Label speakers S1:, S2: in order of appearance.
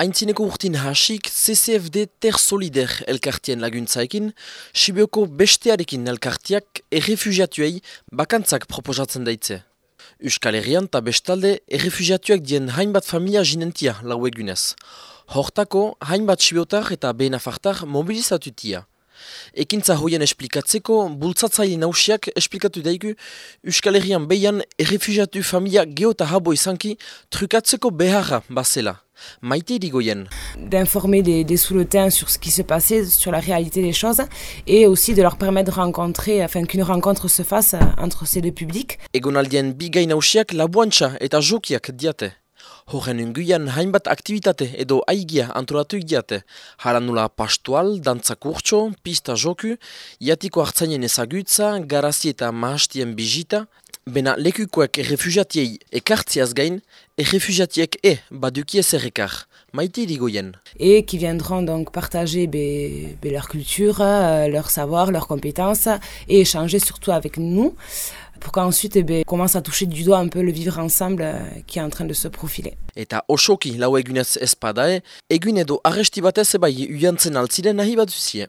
S1: Aintzineko urtin hasik CCFD Ter Solider elkartien laguntzaekin, Sibioko bestearekin elkartiak errefugiatuei bakantzak proposatzen daitze. Euskal Herrian eta bestalde errefugiatuak dien hainbat familia jinentia lau egunez. Hortako, hainbat sibiotar eta behenafartar mobilizatutia. Ekintza hoien esplikatzeko, bultzatzaile nausiak esplikatu daigu Euskal Herrian behian errefugiatu familia geota habo izanki trukatzeko beharra basela. Maite Digoyen.
S2: D'informer des, des sous-le-temps sur ce qui se passait, sur la réalité des choses, et aussi de leur permettre de rencontrer, afin qu'une rencontre se fasse entre ces deux publics.
S1: Egonaldien bigai nausiak labuantxa eta jokiak diate. Horren unguian hainbat aktivitate edo aigia antolatu diate. Haranula pastual, dantza kurtso, pista joku, iatiko hartzainen ezagutza, garazi eta mahastien bijita, Bena lekukoek errefugiatiei ekartziaz gain, errefugiatiek e baduki ezerrekar, maite digoien.
S2: Et qui viendront donc partager be, be leur culture, euh, leur savoir, leurs compétences et échanger surtout avec nous pour qu'ensuite eh commence à toucher du doigt un peu le vivre ensemble euh, qui est en train de se profiler.
S1: Eta osoki lau egunez espadae, egun edo arresti batez ebai uiantzen altziren nahi bat zuzie.